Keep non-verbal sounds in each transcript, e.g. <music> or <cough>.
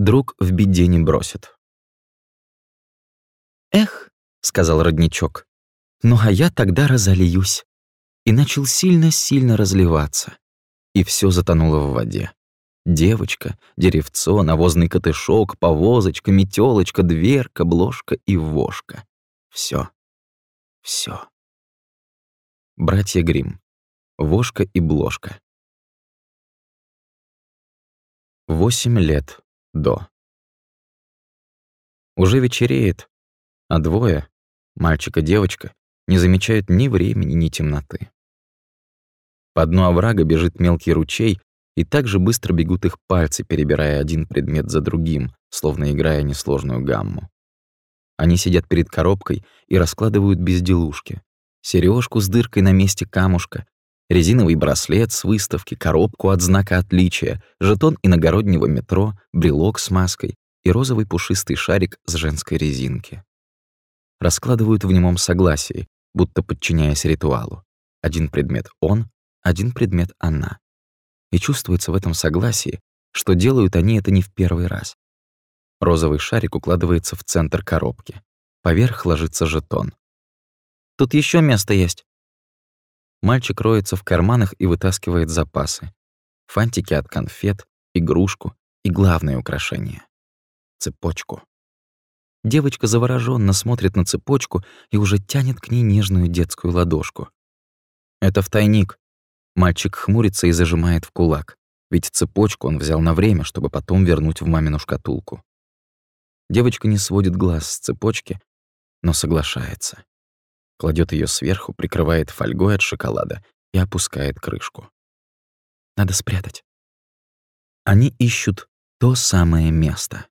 Друг в беде не бросит. «Эх», — сказал родничок, — «ну а я тогда разольюсь». И начал сильно-сильно разливаться. И все затонуло в воде. Девочка, деревцо, навозный котышок, повозочка, метелочка, дверка, бложка и вошка. Все, все. Братья Грим. Вошка и бложка. Восемь лет до. Уже вечереет, а двое, мальчик и девочка, не замечают ни времени, ни темноты. По дну оврага бежит мелкий ручей, и так же быстро бегут их пальцы, перебирая один предмет за другим, словно играя несложную гамму. Они сидят перед коробкой и раскладывают безделушки. сережку с дыркой на месте камушка, резиновый браслет с выставки, коробку от знака отличия, жетон иногороднего метро, брелок с маской и розовый пушистый шарик с женской резинки. Раскладывают в немом согласии, будто подчиняясь ритуалу. Один предмет он, один предмет она. И чувствуется в этом согласии, что делают они это не в первый раз. Розовый шарик укладывается в центр коробки. Поверх ложится жетон. «Тут еще место есть», Мальчик роется в карманах и вытаскивает запасы. Фантики от конфет, игрушку и главное украшение — цепочку. Девочка завороженно смотрит на цепочку и уже тянет к ней нежную детскую ладошку. «Это в тайник. Мальчик хмурится и зажимает в кулак, ведь цепочку он взял на время, чтобы потом вернуть в мамину шкатулку. Девочка не сводит глаз с цепочки, но соглашается кладет ее сверху, прикрывает фольгой от шоколада и опускает крышку. Надо спрятать. Они ищут то самое место,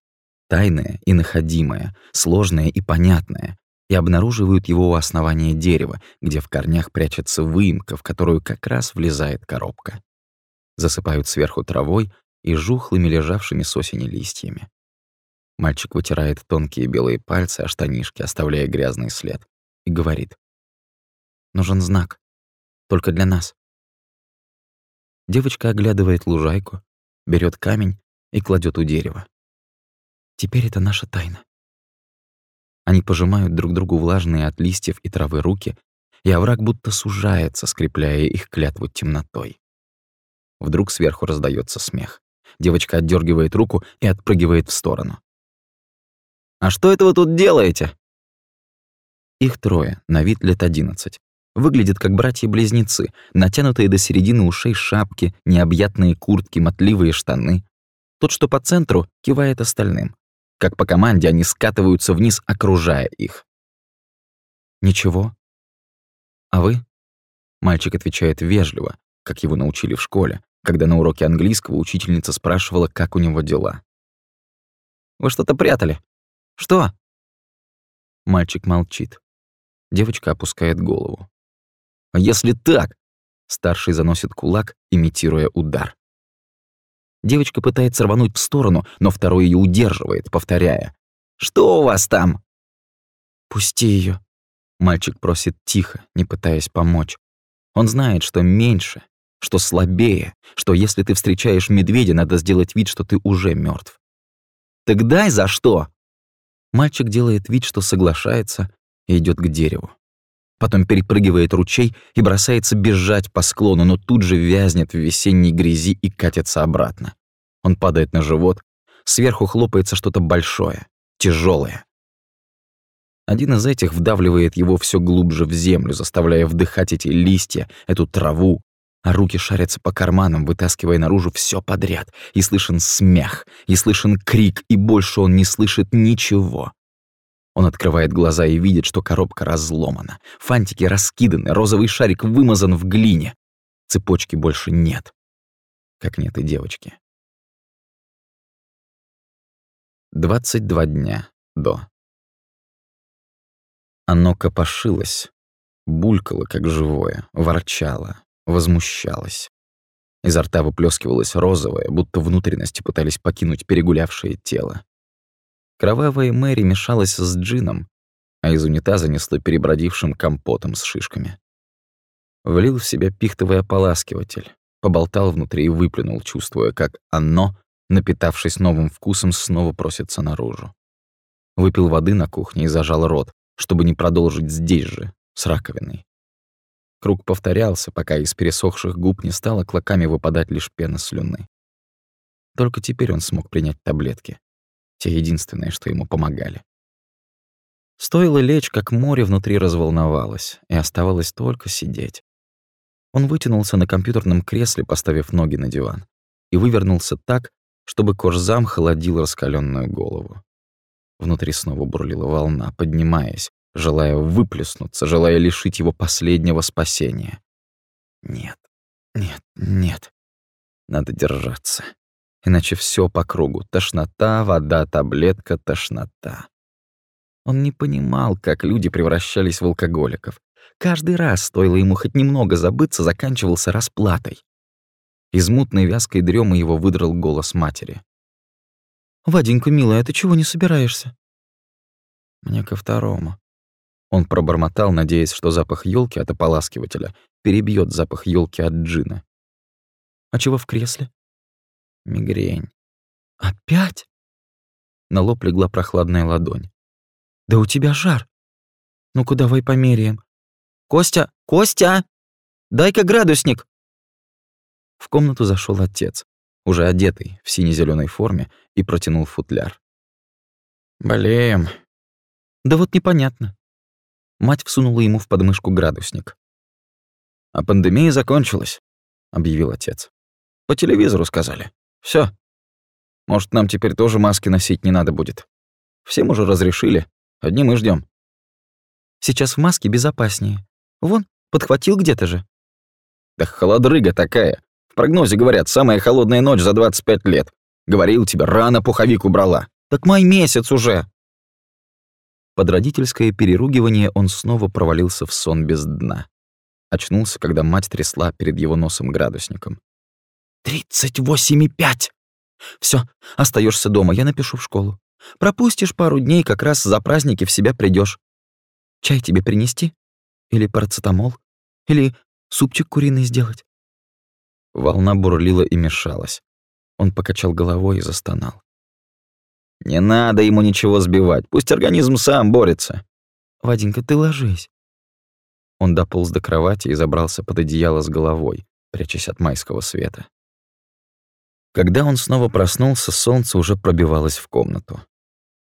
тайное и находимое, сложное и понятное, и обнаруживают его у основания дерева, где в корнях прячется выемка, в которую как раз влезает коробка. Засыпают сверху травой и жухлыми лежавшими с осени листьями. Мальчик вытирает тонкие белые пальцы о штанишки, оставляя грязный след и говорит. «Нужен знак. Только для нас». Девочка оглядывает лужайку, берет камень и кладет у дерева. Теперь это наша тайна. Они пожимают друг другу влажные от листьев и травы руки, и овраг будто сужается, скрепляя их клятву темнотой. Вдруг сверху раздается смех. Девочка отдергивает руку и отпрыгивает в сторону. «А что это вы тут делаете?» Их трое, на вид лет одиннадцать. Выглядят как братья-близнецы, натянутые до середины ушей шапки, необъятные куртки, мотливые штаны. Тот, что по центру, кивает остальным. Как по команде они скатываются вниз, окружая их. «Ничего. А вы?» Мальчик отвечает вежливо, как его научили в школе, когда на уроке английского учительница спрашивала, как у него дела. «Вы что-то прятали? Что?» Мальчик молчит. Девочка опускает голову. «А если так?» Старший заносит кулак, имитируя удар. Девочка пытается рвануть в сторону, но второй ее удерживает, повторяя. «Что у вас там?» «Пусти ее. Мальчик просит тихо, не пытаясь помочь. Он знает, что меньше, что слабее, что если ты встречаешь медведя, надо сделать вид, что ты уже мертв. «Так дай за что?» Мальчик делает вид, что соглашается, и идет к дереву. Потом перепрыгивает ручей и бросается бежать по склону, но тут же вязнет в весенней грязи и катится обратно. Он падает на живот, сверху хлопается что-то большое, тяжелое. Один из этих вдавливает его все глубже в землю, заставляя вдыхать эти листья, эту траву, а руки шарятся по карманам, вытаскивая наружу все подряд. И слышен смех, и слышен крик, и больше он не слышит ничего. Он открывает глаза и видит, что коробка разломана. Фантики раскиданы, розовый шарик вымазан в глине. Цепочки больше нет. Как нет и девочки. 22 дня до. Оно копошилось, булькало, как живое, ворчало, возмущалась. Изо рта выплескивалось розовое, будто внутренности пытались покинуть перегулявшее тело. Кровавая Мэри мешалась с джином, а из унитаза несло перебродившим компотом с шишками. Влил в себя пихтовый ополаскиватель, поболтал внутри и выплюнул, чувствуя, как оно напитавшись новым вкусом, снова просится наружу. Выпил воды на кухне и зажал рот, чтобы не продолжить здесь же, с раковиной. Круг повторялся, пока из пересохших губ не стало клоками выпадать лишь пена слюны. Только теперь он смог принять таблетки. Те единственные, что ему помогали. Стоило лечь, как море внутри разволновалось, и оставалось только сидеть. Он вытянулся на компьютерном кресле, поставив ноги на диван, и вывернулся так, чтобы кожзам холодил раскаленную голову. Внутри снова бурлила волна, поднимаясь, желая выплеснуться, желая лишить его последнего спасения. Нет, нет, нет. Надо держаться. Иначе все по кругу. Тошнота, вода, таблетка, тошнота. Он не понимал, как люди превращались в алкоголиков. Каждый раз, стоило ему хоть немного забыться, заканчивался расплатой. Из мутной вязкой дремы его выдрал голос матери. «Ваденька, милая, ты чего не собираешься?» «Мне ко второму». Он пробормотал, надеясь, что запах елки от ополаскивателя перебьет запах елки от джина. «А чего в кресле?» «Мигрень». «Опять?» На лоб легла прохладная ладонь. «Да у тебя жар. Ну-ка давай померяем. Костя, Костя! Дай-ка градусник!» В комнату зашел отец, уже одетый в сине зеленой форме, и протянул футляр. «Болеем». «Да вот непонятно». Мать всунула ему в подмышку градусник. «А пандемия закончилась», — объявил отец. «По телевизору сказали. Все. Может, нам теперь тоже маски носить не надо будет. Всем уже разрешили, одни мы ждем. Сейчас в маске безопаснее. Вон, подхватил где-то же. Да холодрыга такая. В прогнозе говорят, самая холодная ночь за 25 лет. Говорил тебе, рано пуховик убрала. Так май месяц уже. Под родительское переругивание он снова провалился в сон без дна. Очнулся, когда мать трясла перед его носом градусником. «Тридцать восемь и пять! Все, остаешься дома, я напишу в школу. Пропустишь пару дней, как раз за праздники в себя придешь. Чай тебе принести? Или парацетамол? Или супчик куриный сделать?» Волна бурлила и мешалась. Он покачал головой и застонал. «Не надо ему ничего сбивать, пусть организм сам борется». «Ваденька, ты ложись». Он дополз до кровати и забрался под одеяло с головой, прячась от майского света. Когда он снова проснулся, солнце уже пробивалось в комнату.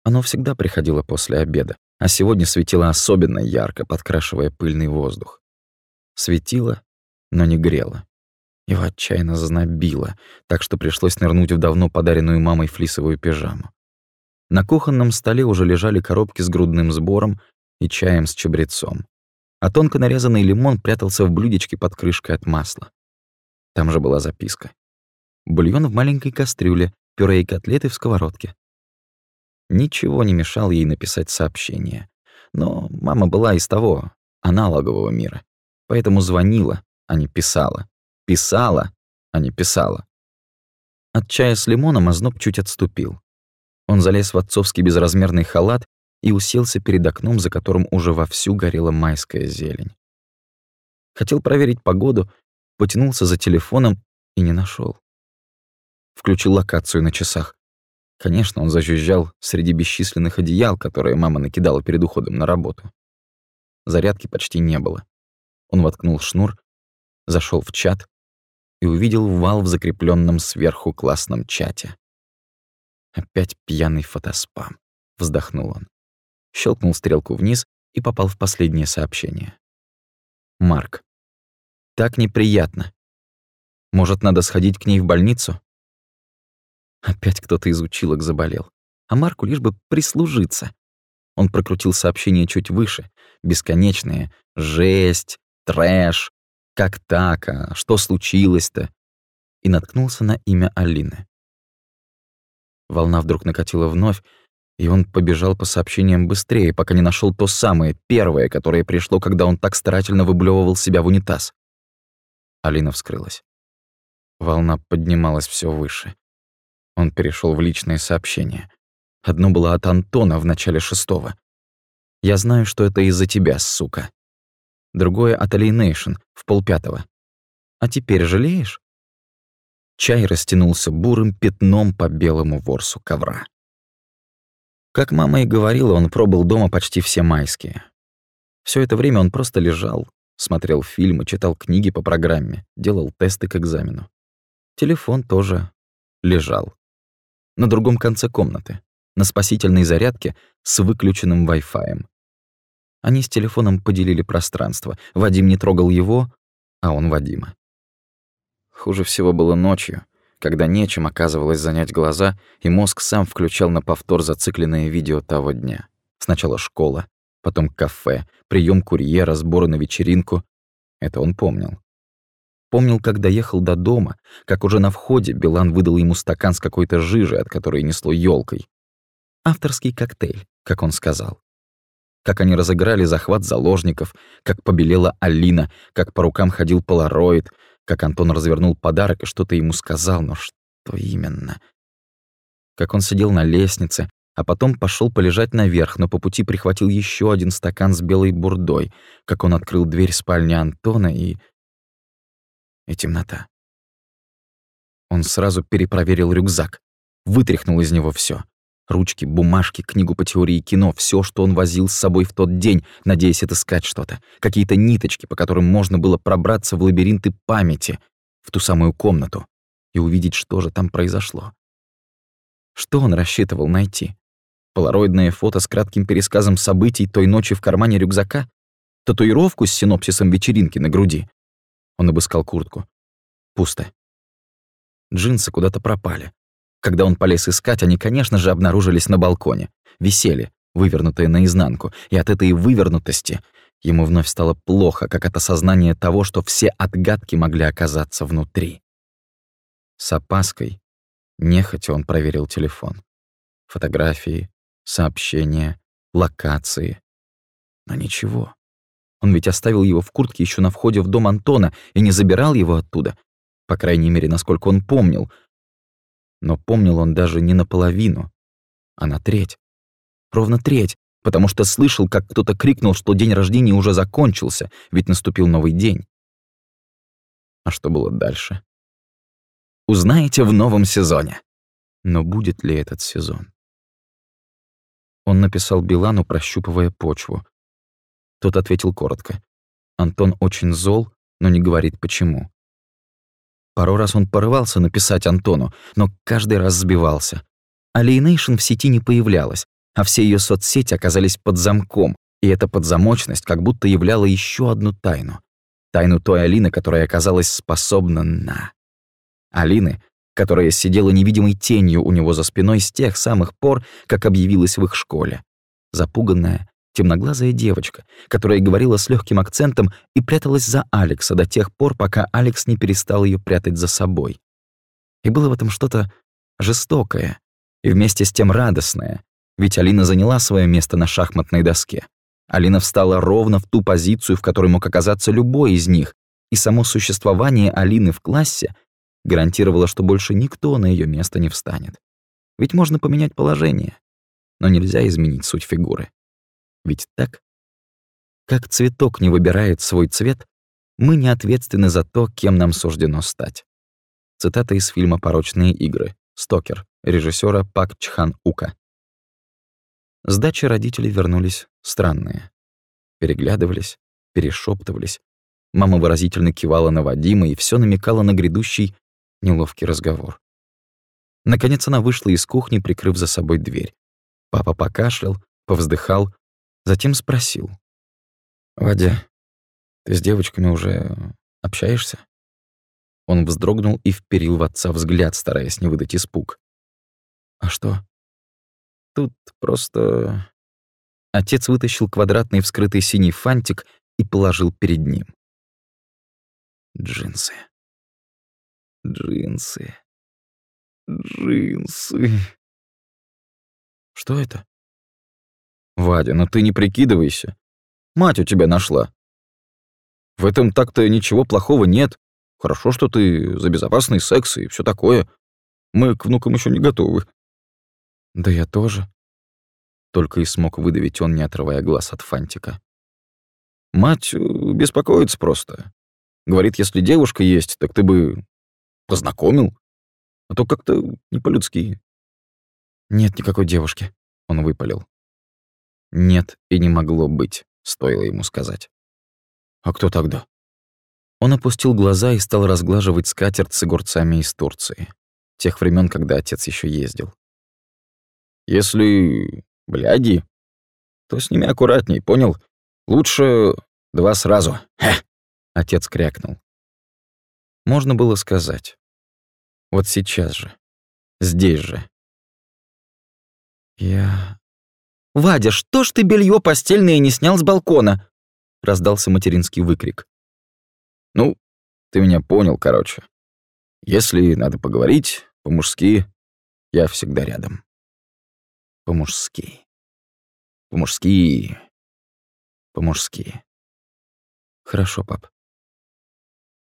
Оно всегда приходило после обеда, а сегодня светило особенно ярко, подкрашивая пыльный воздух. Светило, но не грело. Его отчаянно знобило, так что пришлось нырнуть в давно подаренную мамой флисовую пижаму. На кухонном столе уже лежали коробки с грудным сбором и чаем с чабрецом, а тонко нарезанный лимон прятался в блюдечке под крышкой от масла. Там же была записка. Бульон в маленькой кастрюле, пюре и котлеты в сковородке. Ничего не мешало ей написать сообщение. Но мама была из того, аналогового мира. Поэтому звонила, а не писала. Писала, а не писала. От чая с лимоном озноб чуть отступил. Он залез в отцовский безразмерный халат и уселся перед окном, за которым уже вовсю горела майская зелень. Хотел проверить погоду, потянулся за телефоном и не нашел. Включил локацию на часах. Конечно, он зажужжал среди бесчисленных одеял, которые мама накидала перед уходом на работу. Зарядки почти не было. Он воткнул шнур, зашел в чат и увидел вал в закрепленном сверху классном чате. Опять пьяный фотоспам, вздохнул он. Щелкнул стрелку вниз и попал в последнее сообщение. Марк. Так неприятно. Может, надо сходить к ней в больницу? Опять кто-то из училок заболел. А Марку лишь бы прислужиться. Он прокрутил сообщение чуть выше. Бесконечное. Жесть, трэш, как так, а что случилось-то? И наткнулся на имя Алины. Волна вдруг накатила вновь, и он побежал по сообщениям быстрее, пока не нашел то самое, первое, которое пришло, когда он так старательно выблевывал себя в унитаз. Алина вскрылась. Волна поднималась все выше. Он перешел в личные сообщения. Одно было от Антона в начале шестого. «Я знаю, что это из-за тебя, сука» другое от Alienation в полпятого. А теперь жалеешь? чай растянулся бурым пятном по белому ворсу ковра. Как мама и говорила, он пробыл дома почти все майские. Все это время он просто лежал, смотрел фильмы, читал книги по программе, делал тесты к экзамену. Телефон тоже лежал. На другом конце комнаты, на спасительной зарядке с выключенным Wi-Fi. Они с телефоном поделили пространство. Вадим не трогал его, а он Вадима. Хуже всего было ночью, когда нечем оказывалось занять глаза, и мозг сам включал на повтор зацикленное видео того дня. Сначала школа, потом кафе, прием курьера, сборы на вечеринку. Это он помнил. Помнил, как доехал до дома, как уже на входе Билан выдал ему стакан с какой-то жижей, от которой несло елкой. Авторский коктейль, как он сказал. Как они разыграли захват заложников, как побелела Алина, как по рукам ходил полароид, как Антон развернул подарок и что-то ему сказал, но что именно? Как он сидел на лестнице, а потом пошел полежать наверх, но по пути прихватил еще один стакан с белой бурдой, как он открыл дверь спальни Антона и... И темнота. Он сразу перепроверил рюкзак, вытряхнул из него все: Ручки, бумажки, книгу по теории кино, все, что он возил с собой в тот день, надеясь отыскать что-то. Какие-то ниточки, по которым можно было пробраться в лабиринты памяти, в ту самую комнату, и увидеть, что же там произошло. Что он рассчитывал найти? Полароидное фото с кратким пересказом событий той ночи в кармане рюкзака? Татуировку с синопсисом вечеринки на груди? Он обыскал куртку. Пусто. Джинсы куда-то пропали. Когда он полез искать, они, конечно же, обнаружились на балконе. Висели, вывернутые наизнанку. И от этой вывернутости ему вновь стало плохо, как от осознания того, что все отгадки могли оказаться внутри. С опаской, нехотя он проверил телефон. Фотографии, сообщения, локации. Но ничего. Он ведь оставил его в куртке еще на входе в дом Антона и не забирал его оттуда. По крайней мере, насколько он помнил. Но помнил он даже не наполовину, а на треть. Ровно треть, потому что слышал, как кто-то крикнул, что день рождения уже закончился, ведь наступил новый день. А что было дальше? Узнаете в новом сезоне. Но будет ли этот сезон? Он написал Билану, прощупывая почву. Тот ответил коротко. Антон очень зол, но не говорит почему. Пару раз он порывался написать Антону, но каждый раз сбивался. Alienation в сети не появлялась, а все ее соцсети оказались под замком, и эта подзамочность как будто являла еще одну тайну. Тайну той Алины, которая оказалась способна на... Алины, которая сидела невидимой тенью у него за спиной с тех самых пор, как объявилась в их школе. Запуганная, темноглазая девочка, которая говорила с легким акцентом и пряталась за Алекса до тех пор, пока Алекс не перестал ее прятать за собой. И было в этом что-то жестокое и вместе с тем радостное, ведь Алина заняла свое место на шахматной доске. Алина встала ровно в ту позицию, в которой мог оказаться любой из них, и само существование Алины в классе гарантировала, что больше никто на ее место не встанет. Ведь можно поменять положение, но нельзя изменить суть фигуры. Ведь так? Как цветок не выбирает свой цвет, мы не ответственны за то, кем нам суждено стать. Цитата из фильма «Порочные игры». Стокер, режиссера Пак Чхан Ука. С дачи родители вернулись странные. Переглядывались, перешептывались. Мама выразительно кивала на Вадима и все намекала на грядущий неловкий разговор. Наконец она вышла из кухни, прикрыв за собой дверь. Папа покашлял, повздыхал, затем спросил. «Вадя, ты с девочками уже общаешься?» Он вздрогнул и вперил в отца взгляд, стараясь не выдать испуг. «А что?» «Тут просто...» Отец вытащил квадратный вскрытый синий фантик и положил перед ним. Джинсы. Джинсы. Джинсы. Что это? Вадя, ну ты не прикидывайся. Мать у тебя нашла. В этом так-то ничего плохого нет. Хорошо, что ты за безопасный секс и все такое. Мы к внукам еще не готовы. Да я тоже. Только и смог выдавить он, не отрывая глаз от фантика. Мать э, беспокоится просто. Говорит, если девушка есть, так ты бы Познакомил? А то как-то не по-людски. Нет никакой девушки, он выпалил. Нет и не могло быть, стоило ему сказать. А кто тогда? Он опустил глаза и стал разглаживать скатерть с огурцами из Турции. Тех времен, когда отец еще ездил. Если бляди, то с ними аккуратней, понял? Лучше два сразу. Хе! Отец крякнул. Можно было сказать. Вот сейчас же. Здесь же. Я... «Вадя, что ж ты белье постельное не снял с балкона?» Раздался материнский выкрик. «Ну, ты меня понял, короче. Если надо поговорить, по-мужски, я всегда рядом. По-мужски. По-мужски. По-мужски. Хорошо, пап.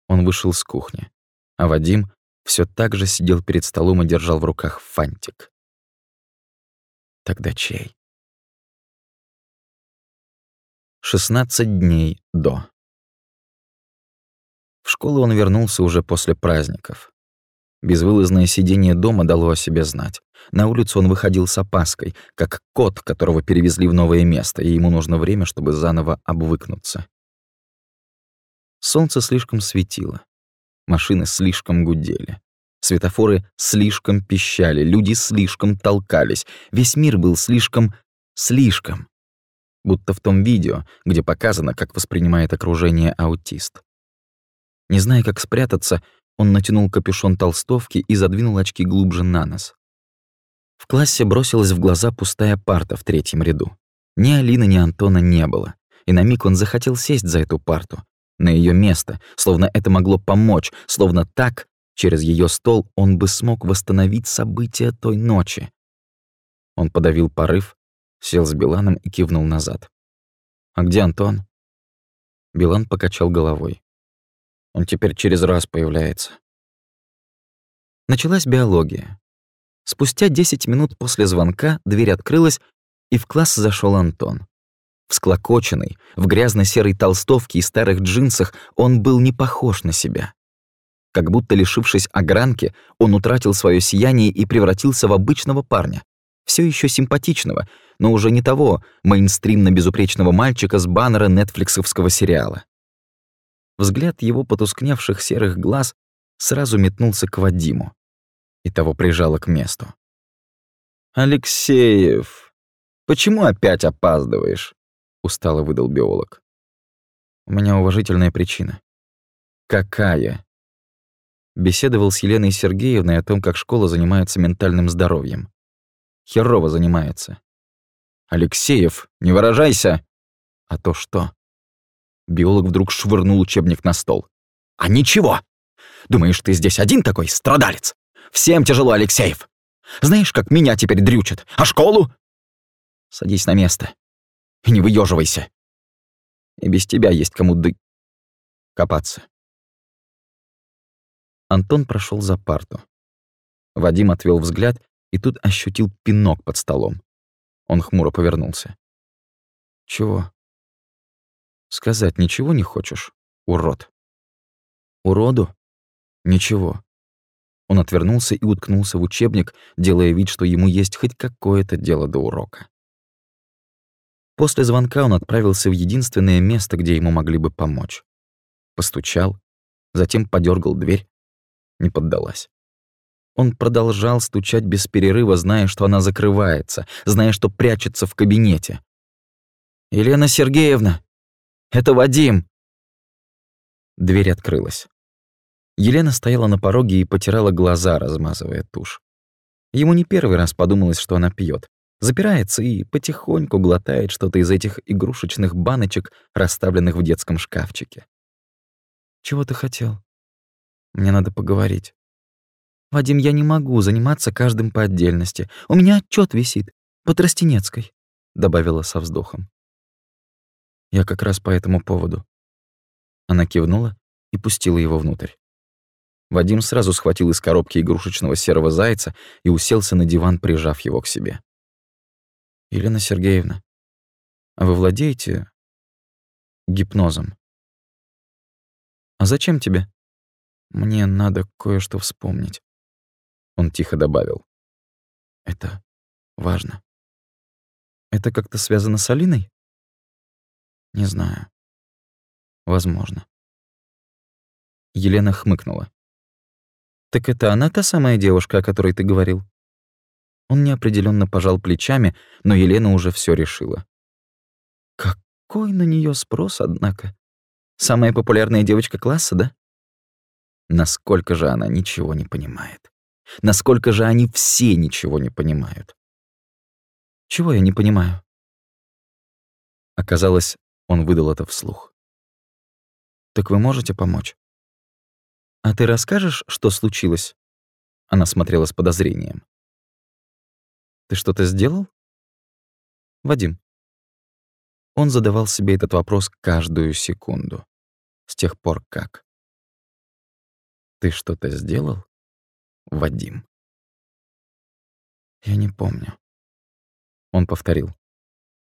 Он вышел с кухни, а Вадим все так же сидел перед столом и держал в руках фантик. Тогда чей? 16 дней до. В школу он вернулся уже после праздников. Безвылазное сидение дома дало о себе знать. На улицу он выходил с опаской, как кот, которого перевезли в новое место, и ему нужно время, чтобы заново обвыкнуться. Солнце слишком светило. Машины слишком гудели. Светофоры слишком пищали, люди слишком толкались. Весь мир был слишком... слишком. Будто в том видео, где показано, как воспринимает окружение аутист. Не зная, как спрятаться, он натянул капюшон толстовки и задвинул очки глубже на нос. В классе бросилась в глаза пустая парта в третьем ряду. Ни Алины, ни Антона не было, и на миг он захотел сесть за эту парту, на ее место, словно это могло помочь, словно так, через ее стол, он бы смог восстановить события той ночи. Он подавил порыв, сел с Биланом и кивнул назад. «А где Антон?» Билан покачал головой. «Он теперь через раз появляется». Началась биология. Спустя 10 минут после звонка дверь открылась, и в класс зашел Антон. Всклокоченный, в грязно-серой толстовке и старых джинсах, он был не похож на себя. Как будто лишившись огранки, он утратил свое сияние и превратился в обычного парня. Все еще симпатичного, но уже не того мейнстримно-безупречного мальчика с баннера нетфликсовского сериала. Взгляд его потускневших серых глаз сразу метнулся к Вадиму. И того прижало к месту. «Алексеев, почему опять опаздываешь?» устало выдал биолог. У меня уважительная причина. Какая? Беседовал с Еленой Сергеевной о том, как школа занимается ментальным здоровьем. Херово занимается. Алексеев, не выражайся. А то что? Биолог вдруг швырнул учебник на стол. А ничего. Думаешь, ты здесь один такой страдалец? Всем тяжело, Алексеев. Знаешь, как меня теперь дрючат? А школу? Садись на место. И не выеживайся. И без тебя есть кому ды... копаться. Антон прошел за парту. Вадим отвел взгляд и тут ощутил пинок под столом. Он хмуро повернулся. «Чего?» «Сказать ничего не хочешь, урод?» «Уроду?» «Ничего». Он отвернулся и уткнулся в учебник, делая вид, что ему есть хоть какое-то дело до урока. После звонка он отправился в единственное место, где ему могли бы помочь. Постучал, затем подергал дверь. Не поддалась. Он продолжал стучать без перерыва, зная, что она закрывается, зная, что прячется в кабинете. «Елена Сергеевна! Это Вадим!» Дверь открылась. Елена стояла на пороге и потирала глаза, размазывая тушь. Ему не первый раз подумалось, что она пьет запирается и потихоньку глотает что-то из этих игрушечных баночек, расставленных в детском шкафчике. «Чего ты хотел?» «Мне надо поговорить». «Вадим, я не могу заниматься каждым по отдельности. У меня отчет висит. По Тростенецкой», — добавила со вздохом. «Я как раз по этому поводу». Она кивнула и пустила его внутрь. Вадим сразу схватил из коробки игрушечного серого зайца и уселся на диван, прижав его к себе. Елена Сергеевна, а вы владеете гипнозом? А зачем тебе? Мне надо кое-что вспомнить. Он тихо добавил. Это важно. Это как-то связано с Алиной? Не знаю. Возможно. Елена хмыкнула. Так это она та самая девушка, о которой ты говорил? Он неопределенно пожал плечами, но Елена уже все решила. Какой на нее спрос, однако? Самая популярная девочка класса, да? Насколько же она ничего не понимает? Насколько же они все ничего не понимают? Чего я не понимаю? Оказалось, он выдал это вслух. «Так вы можете помочь?» «А ты расскажешь, что случилось?» Она смотрела с подозрением. «Ты что-то сделал?» «Вадим». Он задавал себе этот вопрос каждую секунду. С тех пор как. «Ты что-то сделал, Вадим?» «Я не помню». Он повторил.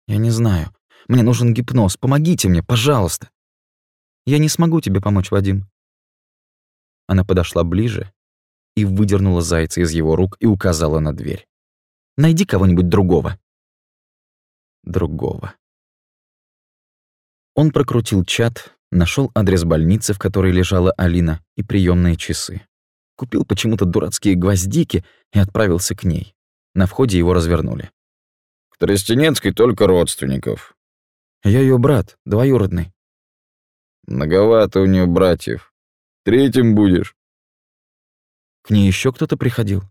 «Я не знаю. Мне нужен гипноз. Помогите мне, пожалуйста. Я не смогу тебе помочь, Вадим. Она подошла ближе и выдернула зайца из его рук и указала на дверь. Найди кого-нибудь другого. Другого. Он прокрутил чат, нашел адрес больницы, в которой лежала Алина, и приемные часы. Купил почему-то дурацкие гвоздики и отправился к ней. На входе его развернули. «К Тростенецкой только родственников. Я ее брат, двоюродный. Многовато у нее братьев. Третьим будешь. К ней еще кто-то приходил.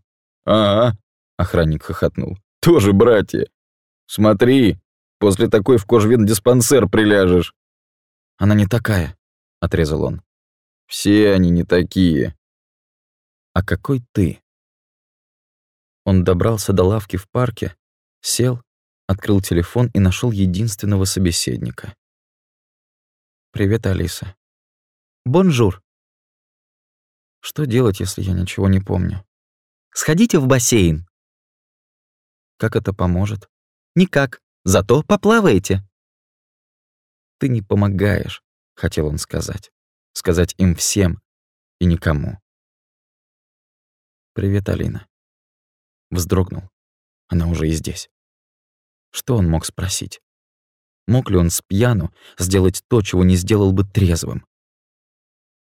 Ага, охранник хохотнул. Тоже братья. Смотри, после такой в кожвендиспансер приляжешь. Она не такая, отрезал он. Все они не такие. А какой ты? Он добрался до лавки в парке, сел открыл телефон и нашел единственного собеседника. «Привет, Алиса». «Бонжур». «Что делать, если я ничего не помню?» «Сходите в бассейн». «Как это поможет?» «Никак. Зато поплаваете». «Ты не помогаешь», — хотел он сказать. Сказать им всем и никому. «Привет, Алина». Вздрогнул. Она уже и здесь. Что он мог спросить? Мог ли он с пьяну сделать то, чего не сделал бы трезвым?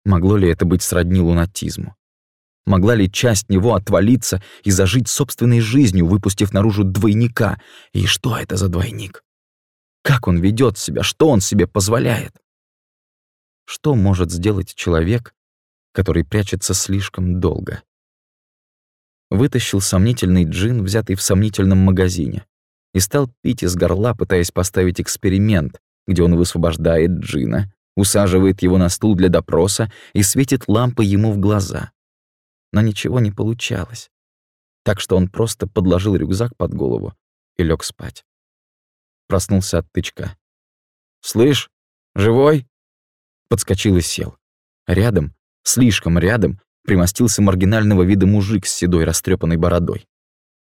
Могло ли это быть сродни лунатизму? Могла ли часть него отвалиться и зажить собственной жизнью, выпустив наружу двойника? И что это за двойник? Как он ведет себя? Что он себе позволяет? Что может сделать человек, который прячется слишком долго? Вытащил сомнительный джин, взятый в сомнительном магазине и стал пить из горла, пытаясь поставить эксперимент, где он высвобождает Джина, усаживает его на стул для допроса и светит лампой ему в глаза. Но ничего не получалось. Так что он просто подложил рюкзак под голову и лег спать. Проснулся от тычка. «Слышь, живой?» Подскочил и сел. Рядом, слишком рядом, примостился маргинального вида мужик с седой растрепанной бородой.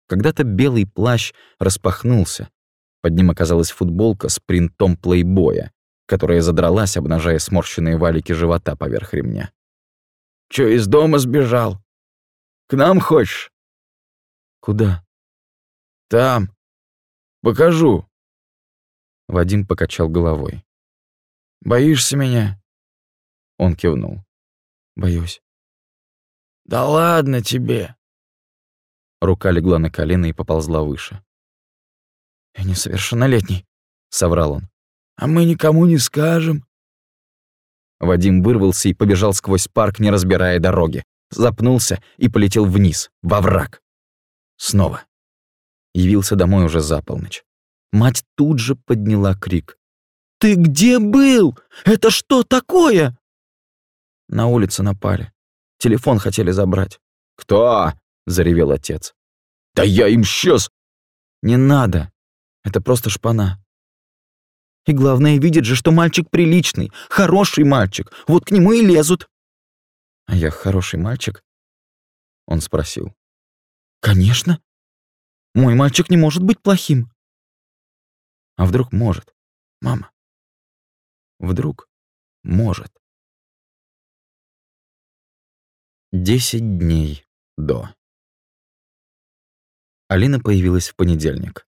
Когда-то белый плащ распахнулся. Под ним оказалась футболка с принтом плейбоя, которая задралась, обнажая сморщенные валики живота поверх ремня. «Чё, из дома сбежал? К нам хочешь?» «Куда?» «Там. Покажу». Вадим покачал головой. «Боишься меня?» Он кивнул. «Боюсь». «Да ладно тебе. Рука легла на колено и поползла выше. «Я несовершеннолетний», — соврал он. «А мы никому не скажем». Вадим вырвался и побежал сквозь парк, не разбирая дороги. Запнулся и полетел вниз, во враг. Снова. Явился домой уже за полночь. Мать тут же подняла крик. «Ты где был? Это что такое?» На улице напали. Телефон хотели забрать. «Кто?» — заревел отец. «Да я им сейчас...» «Не надо. Это просто шпана. И главное, видит же, что мальчик приличный, хороший мальчик. Вот к нему и лезут». «А я хороший мальчик?» Он спросил. «Конечно. Мой мальчик не может быть плохим». «А вдруг может, мама?» «Вдруг может». Десять дней до. Алина появилась в понедельник.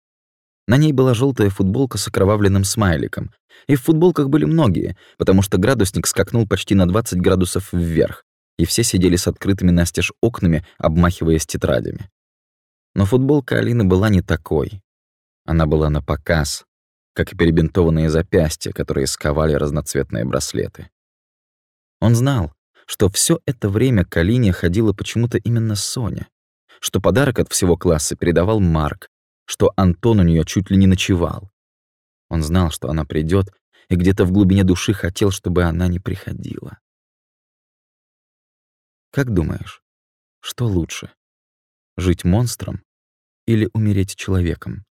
На ней была желтая футболка с окровавленным смайликом. И в футболках были многие, потому что градусник скакнул почти на 20 градусов вверх, и все сидели с открытыми настежь окнами, обмахиваясь тетрадями. Но футболка Алины была не такой. Она была на показ, как и перебинтованные запястья, которые сковали разноцветные браслеты. Он знал, что все это время к Алине ходила почему-то именно Соня, что подарок от всего класса передавал Марк, что Антон у нее чуть ли не ночевал. Он знал, что она придет, и где-то в глубине души хотел, чтобы она не приходила. Как думаешь, что лучше? Жить монстром или умереть человеком?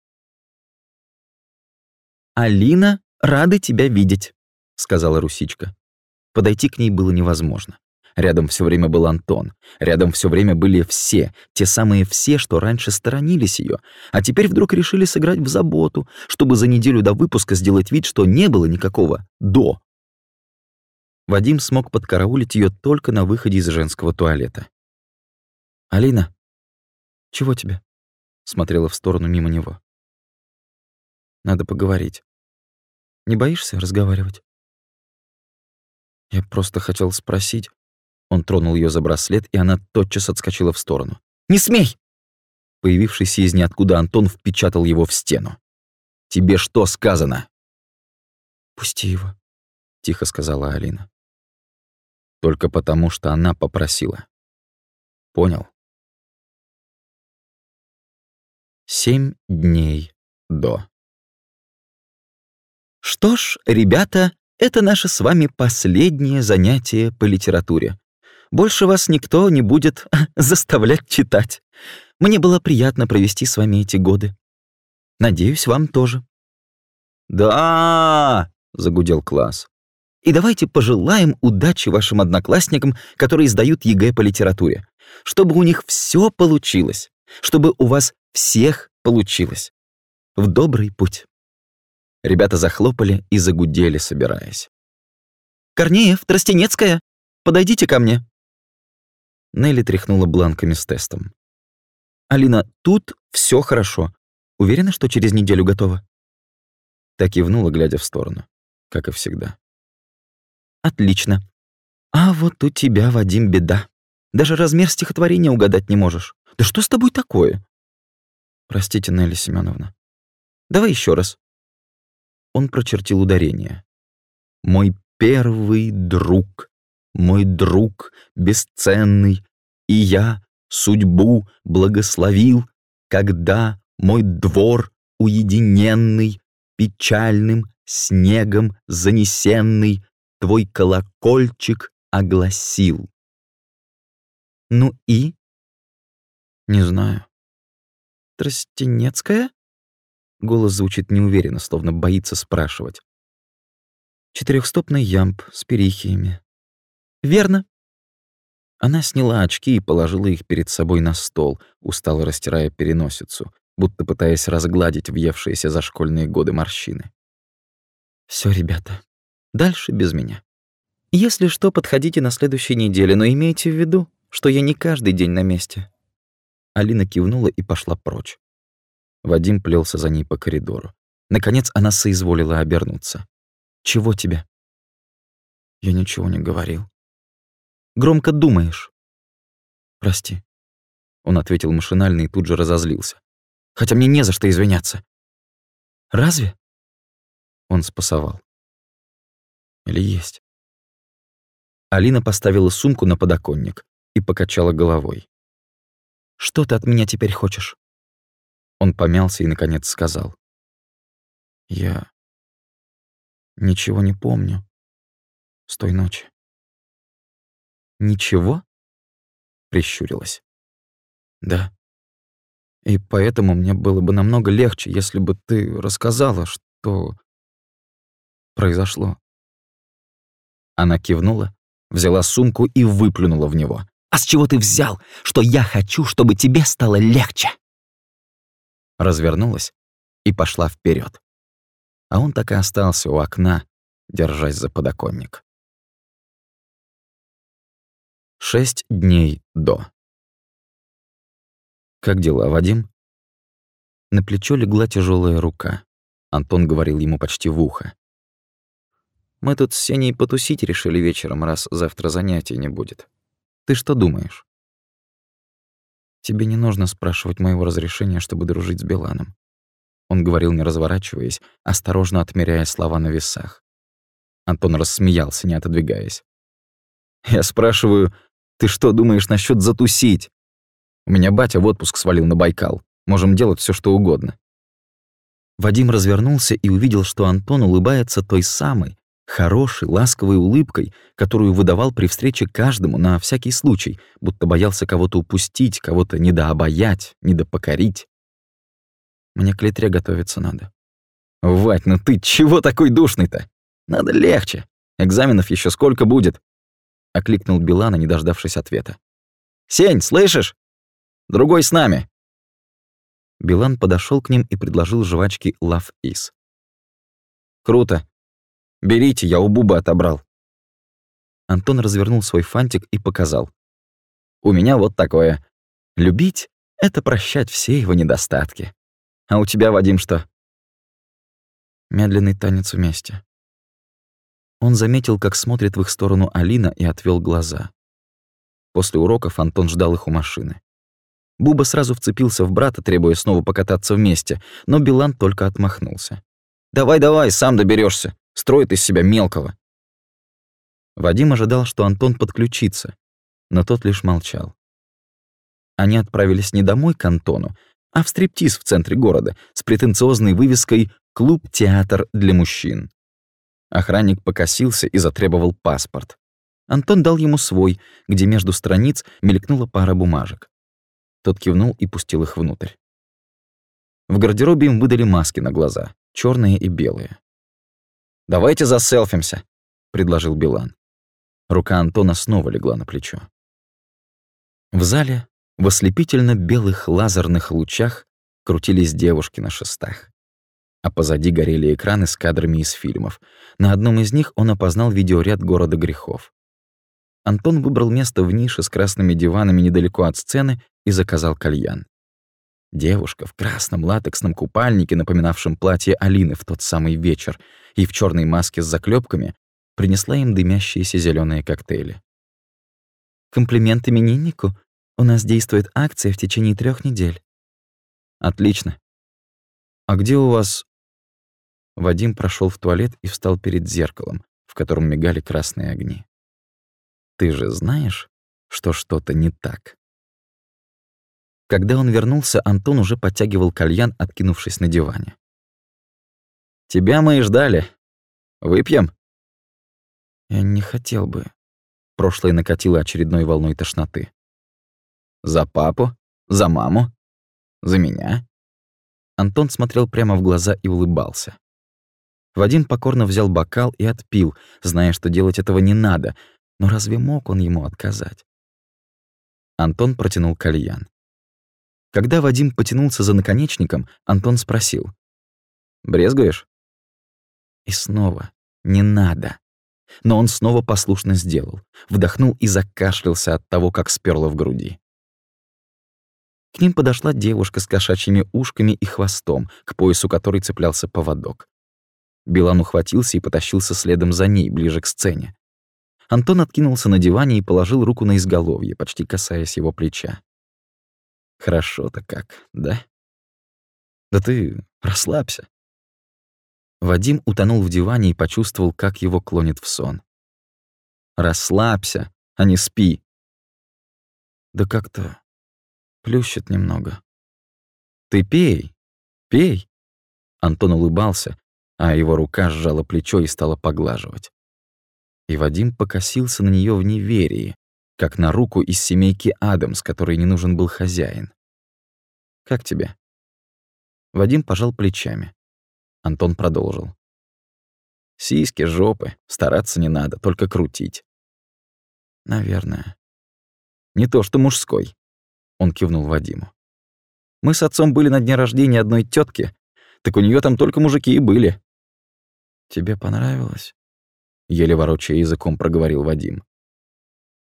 «Алина, рада тебя видеть», — сказала Русичка. Подойти к ней было невозможно. Рядом все время был Антон. Рядом все время были все, те самые все, что раньше сторонились ее, а теперь вдруг решили сыграть в заботу, чтобы за неделю до выпуска сделать вид, что не было никакого «до». Вадим смог подкараулить ее только на выходе из женского туалета. «Алина, чего тебе?» Смотрела в сторону мимо него. «Надо поговорить. Не боишься разговаривать?» Я просто хотел спросить, он тронул ее за браслет, и она тотчас отскочила в сторону. «Не смей!» Появившийся из ниоткуда Антон впечатал его в стену. «Тебе что сказано?» «Пусти его», — тихо сказала Алина. Только потому, что она попросила. Понял? Семь дней до. Что ж, ребята, это наше с вами последнее занятие по литературе. Больше вас никто не будет <laughs> заставлять читать. Мне было приятно провести с вами эти годы. Надеюсь, вам тоже. «Да!» — загудел класс. «И давайте пожелаем удачи вашим одноклассникам, которые сдают ЕГЭ по литературе. Чтобы у них все получилось. Чтобы у вас всех получилось. В добрый путь». Ребята захлопали и загудели, собираясь. «Корнеев, Тростенецкая, подойдите ко мне», Нелли тряхнула бланками с тестом. «Алина, тут все хорошо. Уверена, что через неделю готова?» Так кивнула, глядя в сторону, как и всегда. «Отлично. А вот у тебя, Вадим, беда. Даже размер стихотворения угадать не можешь. Да что с тобой такое?» «Простите, Нелли Семеновна. Давай еще раз». Он прочертил ударение. «Мой первый друг мой друг бесценный, и я судьбу благословил, когда мой двор уединенный, печальным снегом занесенный, твой колокольчик огласил. Ну и? Не знаю. Тростенецкая? Голос звучит неуверенно, словно боится спрашивать. Четырехстопный ямб с перихиями, Верно. Она сняла очки и положила их перед собой на стол, устало растирая переносицу, будто пытаясь разгладить въевшиеся за школьные годы морщины. Все, ребята, дальше без меня. Если что, подходите на следующей неделе, но имейте в виду, что я не каждый день на месте». Алина кивнула и пошла прочь. Вадим плелся за ней по коридору. Наконец она соизволила обернуться. «Чего тебе?» «Я ничего не говорил», Громко думаешь. Прости. Он ответил машинально и тут же разозлился. Хотя мне не за что извиняться. Разве? Он спасовал. Или есть? Алина поставила сумку на подоконник и покачала головой. «Что ты от меня теперь хочешь?» Он помялся и, наконец, сказал. «Я ничего не помню с той ночи». «Ничего?» — прищурилась. «Да. И поэтому мне было бы намного легче, если бы ты рассказала, что произошло». Она кивнула, взяла сумку и выплюнула в него. «А с чего ты взял, что я хочу, чтобы тебе стало легче?» Развернулась и пошла вперед. А он так и остался у окна, держась за подоконник. Шесть дней до. «Как дела, Вадим?» На плечо легла тяжелая рука. Антон говорил ему почти в ухо. «Мы тут с Сеней потусить решили вечером, раз завтра занятий не будет. Ты что думаешь?» «Тебе не нужно спрашивать моего разрешения, чтобы дружить с Биланом». Он говорил, не разворачиваясь, осторожно отмеряя слова на весах. Антон рассмеялся, не отодвигаясь. «Я спрашиваю, ты что думаешь насчет затусить? У меня батя в отпуск свалил на Байкал. Можем делать все, что угодно». Вадим развернулся и увидел, что Антон улыбается той самой, хорошей, ласковой улыбкой, которую выдавал при встрече каждому на всякий случай, будто боялся кого-то упустить, кого-то недообаять, недопокорить. Мне к литре готовиться надо. «Вать, ну ты чего такой душный-то? Надо легче. Экзаменов еще сколько будет?» — окликнул Билана, не дождавшись ответа. «Сень, слышишь? Другой с нами!» Билан подошел к ним и предложил жвачки Love Is. «Круто. Берите, я у Бубы отобрал». Антон развернул свой фантик и показал. «У меня вот такое. Любить — это прощать все его недостатки. А у тебя, Вадим, что?» Медленный танец вместе. Он заметил, как смотрит в их сторону Алина и отвел глаза. После уроков Антон ждал их у машины. Буба сразу вцепился в брата, требуя снова покататься вместе, но Билан только отмахнулся. «Давай-давай, сам доберешься. Строит из себя мелкого». Вадим ожидал, что Антон подключится, но тот лишь молчал. Они отправились не домой к Антону, а в стриптиз в центре города с претенциозной вывеской «Клуб-театр для мужчин». Охранник покосился и затребовал паспорт. Антон дал ему свой, где между страниц мелькнула пара бумажек. Тот кивнул и пустил их внутрь. В гардеробе им выдали маски на глаза, черные и белые. «Давайте заселфимся», — предложил Билан. Рука Антона снова легла на плечо. В зале в ослепительно белых лазерных лучах крутились девушки на шестах а позади горели экраны с кадрами из фильмов. На одном из них он опознал видеоряд «Города грехов». Антон выбрал место в нише с красными диванами недалеко от сцены и заказал кальян. Девушка в красном латексном купальнике, напоминавшем платье Алины в тот самый вечер, и в черной маске с заклепками, принесла им дымящиеся зеленые коктейли. «Комплимент имениннику. У нас действует акция в течение трех недель». «Отлично. А где у вас Вадим прошел в туалет и встал перед зеркалом, в котором мигали красные огни. «Ты же знаешь, что что-то не так?» Когда он вернулся, Антон уже подтягивал кальян, откинувшись на диване. «Тебя мы и ждали. Выпьем?» «Я не хотел бы». Прошлое накатило очередной волной тошноты. «За папу? За маму? За меня?» Антон смотрел прямо в глаза и улыбался. Вадим покорно взял бокал и отпил, зная, что делать этого не надо, но разве мог он ему отказать? Антон протянул кальян. Когда Вадим потянулся за наконечником, Антон спросил. «Брезгуешь?» И снова «не надо». Но он снова послушно сделал, вдохнул и закашлялся от того, как сперло в груди. К ним подошла девушка с кошачьими ушками и хвостом, к поясу которой цеплялся поводок. Билан ухватился и потащился следом за ней, ближе к сцене. Антон откинулся на диване и положил руку на изголовье, почти касаясь его плеча. «Хорошо-то как, да?» «Да ты расслабься». Вадим утонул в диване и почувствовал, как его клонит в сон. «Расслабься, а не спи». «Да как-то плющит немного». «Ты пей, пей». Антон улыбался, а его рука сжала плечо и стала поглаживать. И Вадим покосился на нее в неверии, как на руку из семейки Адамс, которой не нужен был хозяин. «Как тебе?» Вадим пожал плечами. Антон продолжил. «Сиськи, жопы, стараться не надо, только крутить». «Наверное». «Не то, что мужской», — он кивнул Вадиму. «Мы с отцом были на дне рождения одной тетки, так у нее там только мужики и были. «Тебе понравилось?» — еле ворочая языком проговорил Вадим.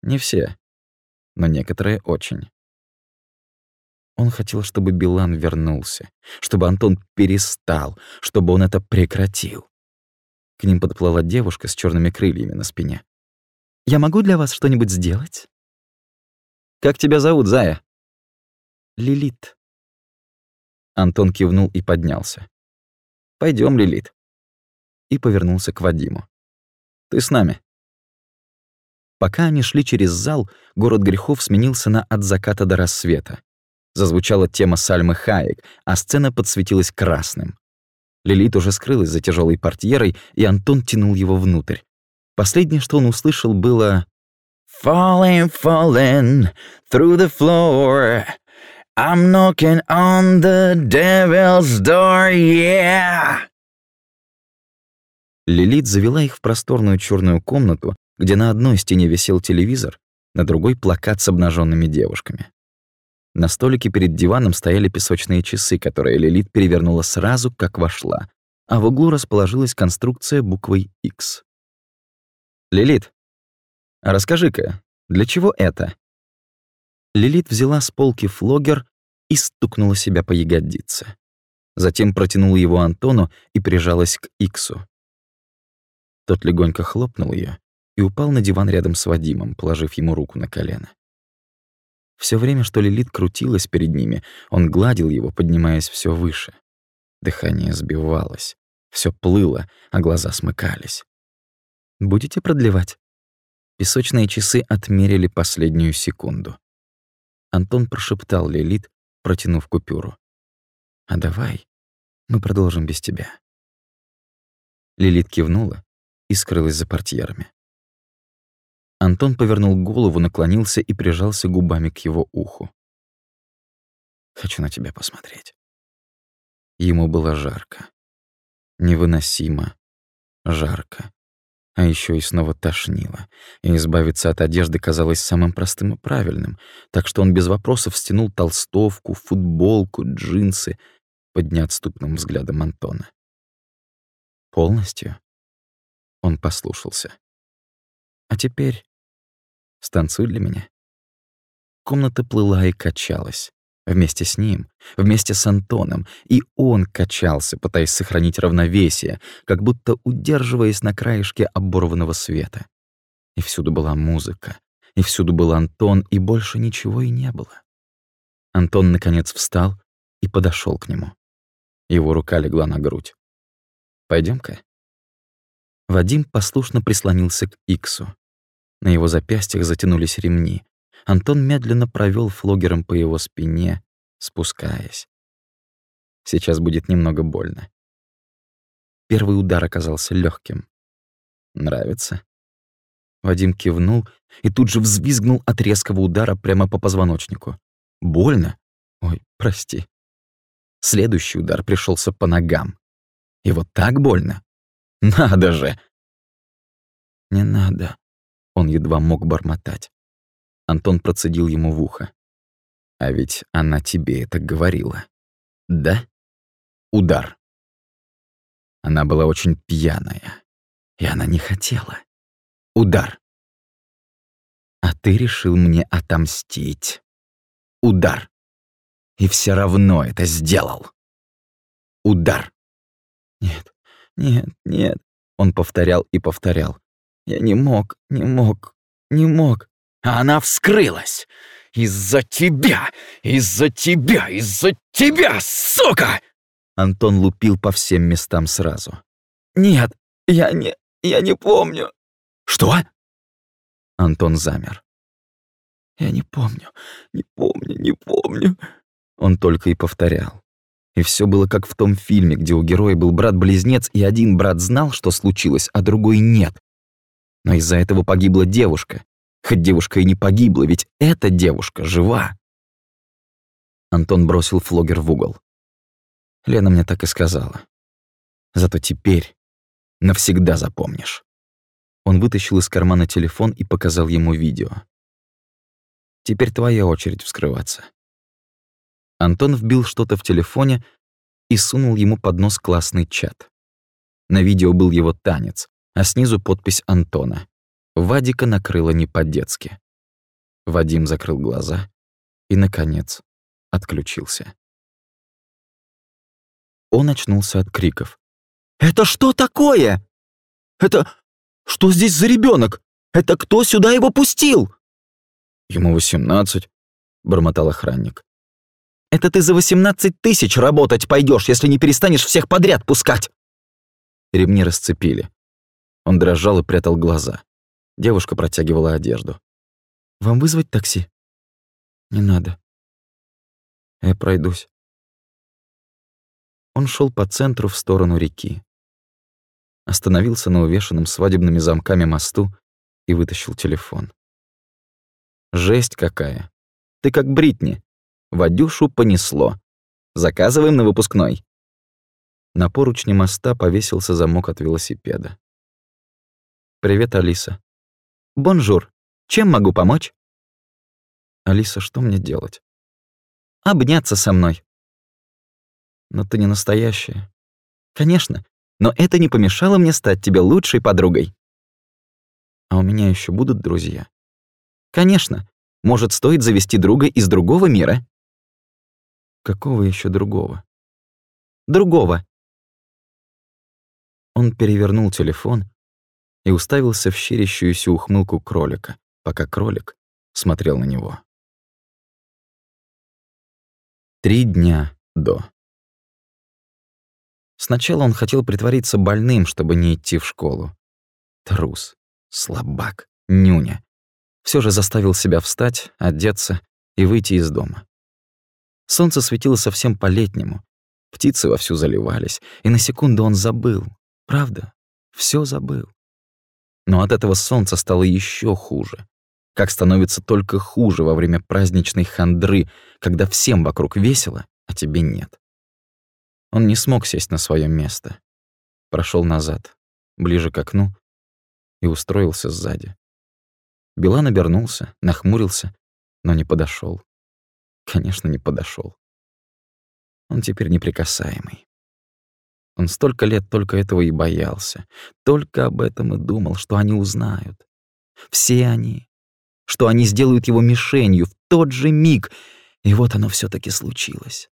«Не все, но некоторые очень». Он хотел, чтобы Билан вернулся, чтобы Антон перестал, чтобы он это прекратил. К ним подплыла девушка с черными крыльями на спине. «Я могу для вас что-нибудь сделать?» «Как тебя зовут, Зая?» «Лилит». Антон кивнул и поднялся. Пойдем, Лилит». И повернулся к Вадиму. «Ты с нами». Пока они шли через зал, город грехов сменился на «От заката до рассвета». Зазвучала тема Сальмы Хаек, а сцена подсветилась красным. Лилит уже скрылась за тяжелой портьерой, и Антон тянул его внутрь. Последнее, что он услышал, было «Falling, falling through the floor, I'm knocking on the devil's door, yeah!» Лилит завела их в просторную черную комнату, где на одной стене висел телевизор, на другой — плакат с обнаженными девушками. На столике перед диваном стояли песочные часы, которые Лилит перевернула сразу, как вошла, а в углу расположилась конструкция буквой X. «Лилит, а расскажи-ка, для чего это?» Лилит взяла с полки флогер и стукнула себя по ягодице. Затем протянула его Антону и прижалась к Иксу. Тот легонько хлопнул ее и упал на диван рядом с Вадимом, положив ему руку на колено. Все время, что Лилит крутилась перед ними, он гладил его, поднимаясь все выше. Дыхание сбивалось, все плыло, а глаза смыкались. «Будете продлевать?» Песочные часы отмерили последнюю секунду. Антон прошептал Лилит, протянув купюру. «А давай, мы продолжим без тебя». Лилит кивнула и скрылась за портьерами. Антон повернул голову, наклонился и прижался губами к его уху. «Хочу на тебя посмотреть». Ему было жарко. Невыносимо жарко. А еще и снова тошнило. И избавиться от одежды казалось самым простым и правильным, так что он без вопросов стянул толстовку, футболку, джинсы под неотступным взглядом Антона. Полностью он послушался. А теперь Станцуй для меня». Комната плыла и качалась. Вместе с ним, вместе с Антоном, и он качался, пытаясь сохранить равновесие, как будто удерживаясь на краешке оборванного света. И всюду была музыка, и всюду был Антон, и больше ничего и не было. Антон, наконец, встал и подошел к нему. Его рука легла на грудь. пойдем ка Вадим послушно прислонился к Иксу. На его запястьях затянулись ремни. Антон медленно провел флогером по его спине, спускаясь. Сейчас будет немного больно. Первый удар оказался легким. Нравится? Вадим кивнул и тут же взвизгнул от резкого удара прямо по позвоночнику. Больно? Ой, прости. Следующий удар пришелся по ногам. И вот так больно? Надо же! Не надо, он едва мог бормотать. Антон процедил ему в ухо. «А ведь она тебе это говорила. Да? Удар». Она была очень пьяная, и она не хотела. Удар. А ты решил мне отомстить. Удар. И все равно это сделал. Удар. Нет, нет, нет. Он повторял и повторял. Я не мог, не мог, не мог. А она вскрылась. Из-за тебя, из-за тебя, из-за тебя, сука! Антон лупил по всем местам сразу. Нет, я не, я не помню. Что? Антон замер. Я не помню, не помню, не помню. Он только и повторял. И все было как в том фильме, где у героя был брат-близнец, и один брат знал, что случилось, а другой нет. Но из-за этого погибла девушка. Хоть девушка и не погибла, ведь эта девушка жива. Антон бросил флогер в угол. Лена мне так и сказала. Зато теперь навсегда запомнишь. Он вытащил из кармана телефон и показал ему видео. Теперь твоя очередь вскрываться. Антон вбил что-то в телефоне и сунул ему под нос классный чат. На видео был его танец, а снизу подпись Антона. Вадика накрыло не по-детски. Вадим закрыл глаза и, наконец, отключился. Он очнулся от криков. «Это что такое? Это... Что здесь за ребенок? Это кто сюда его пустил?» «Ему восемнадцать», — бормотал охранник. «Это ты за восемнадцать тысяч работать пойдешь, если не перестанешь всех подряд пускать!» Ремни расцепили. Он дрожал и прятал глаза. Девушка протягивала одежду. «Вам вызвать такси?» «Не надо. Я пройдусь». Он шел по центру в сторону реки. Остановился на увешанном свадебными замками мосту и вытащил телефон. Жесть какая. Ты как Бритни. Вадюшу понесло. Заказываем на выпускной. На поручне моста повесился замок от велосипеда. «Привет, Алиса». «Бонжур. Чем могу помочь?» «Алиса, что мне делать?» «Обняться со мной». «Но ты не настоящая». «Конечно. Но это не помешало мне стать тебе лучшей подругой». «А у меня еще будут друзья?» «Конечно. Может, стоит завести друга из другого мира?» «Какого еще другого?» «Другого». Он перевернул телефон и уставился в щерящуюся ухмылку кролика, пока кролик смотрел на него. Три дня до. Сначала он хотел притвориться больным, чтобы не идти в школу. Трус, слабак, нюня все же заставил себя встать, одеться и выйти из дома. Солнце светило совсем по-летнему, птицы вовсю заливались, и на секунду он забыл. Правда, все забыл. Но от этого солнца стало еще хуже. Как становится только хуже во время праздничной хандры, когда всем вокруг весело, а тебе нет. Он не смог сесть на свое место. Прошел назад, ближе к окну, и устроился сзади. Билан обернулся, нахмурился, но не подошел. Конечно, не подошел. Он теперь неприкасаемый. Он столько лет только этого и боялся, только об этом и думал, что они узнают. Все они, что они сделают его мишенью в тот же миг, и вот оно все таки случилось.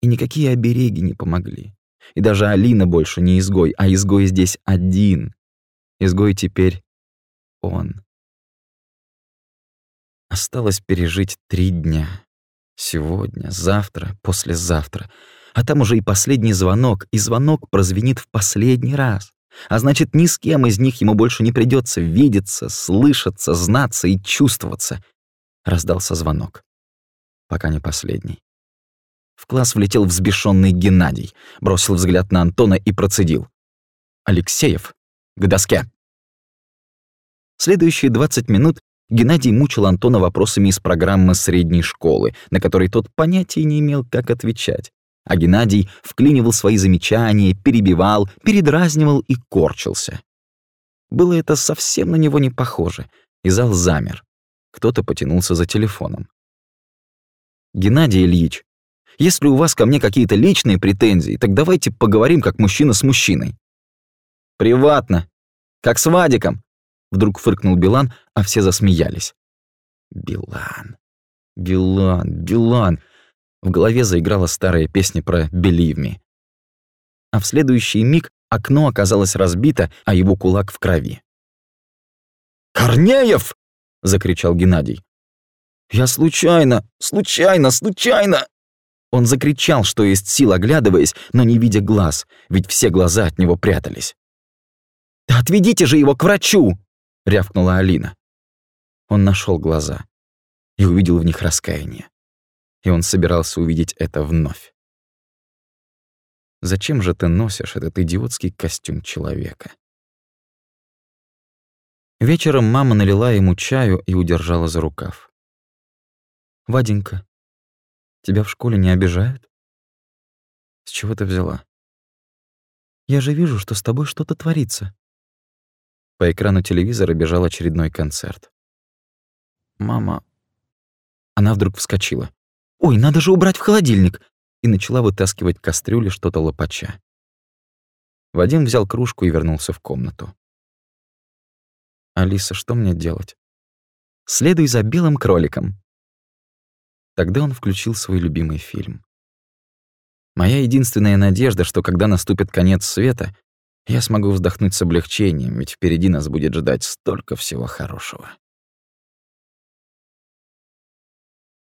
И никакие обереги не помогли. И даже Алина больше не изгой, а изгой здесь один. Изгой теперь он. Осталось пережить три дня. Сегодня, завтра, послезавтра. А там уже и последний звонок, и звонок прозвенит в последний раз. А значит, ни с кем из них ему больше не придется видеться, слышаться, знаться и чувствоваться. Раздался звонок. Пока не последний. В класс влетел взбешенный Геннадий, бросил взгляд на Антона и процедил. «Алексеев, к доске!» Следующие 20 минут Геннадий мучил Антона вопросами из программы средней школы, на которой тот понятия не имел, как отвечать. А Геннадий вклинивал свои замечания, перебивал, передразнивал и корчился. Было это совсем на него не похоже, и зал замер. Кто-то потянулся за телефоном. «Геннадий Ильич, если у вас ко мне какие-то личные претензии, так давайте поговорим как мужчина с мужчиной». «Приватно, как с Вадиком», Вдруг фыркнул Билан, а все засмеялись. Билан. Билан, Билан. В голове заиграла старая песня про «Believe me». А в следующий миг окно оказалось разбито, а его кулак в крови. «Корнеев!» — закричал Геннадий. «Я случайно, случайно, случайно!» Он закричал, что есть сил, оглядываясь, но не видя глаз, ведь все глаза от него прятались. «Да отведите же его к врачу!» — рявкнула Алина. Он нашел глаза и увидел в них раскаяние. И он собирался увидеть это вновь. Зачем же ты носишь этот идиотский костюм человека? Вечером мама налила ему чаю и удержала за рукав. «Ваденька, тебя в школе не обижают?» «С чего ты взяла?» «Я же вижу, что с тобой что-то творится», по экрану телевизора бежал очередной концерт. «Мама...» Она вдруг вскочила. «Ой, надо же убрать в холодильник!» и начала вытаскивать кастрюли что-то лопача. Вадим взял кружку и вернулся в комнату. «Алиса, что мне делать?» «Следуй за белым кроликом», Тогда он включил свой любимый фильм. Моя единственная надежда, что когда наступит конец света, я смогу вздохнуть с облегчением, ведь впереди нас будет ждать столько всего хорошего.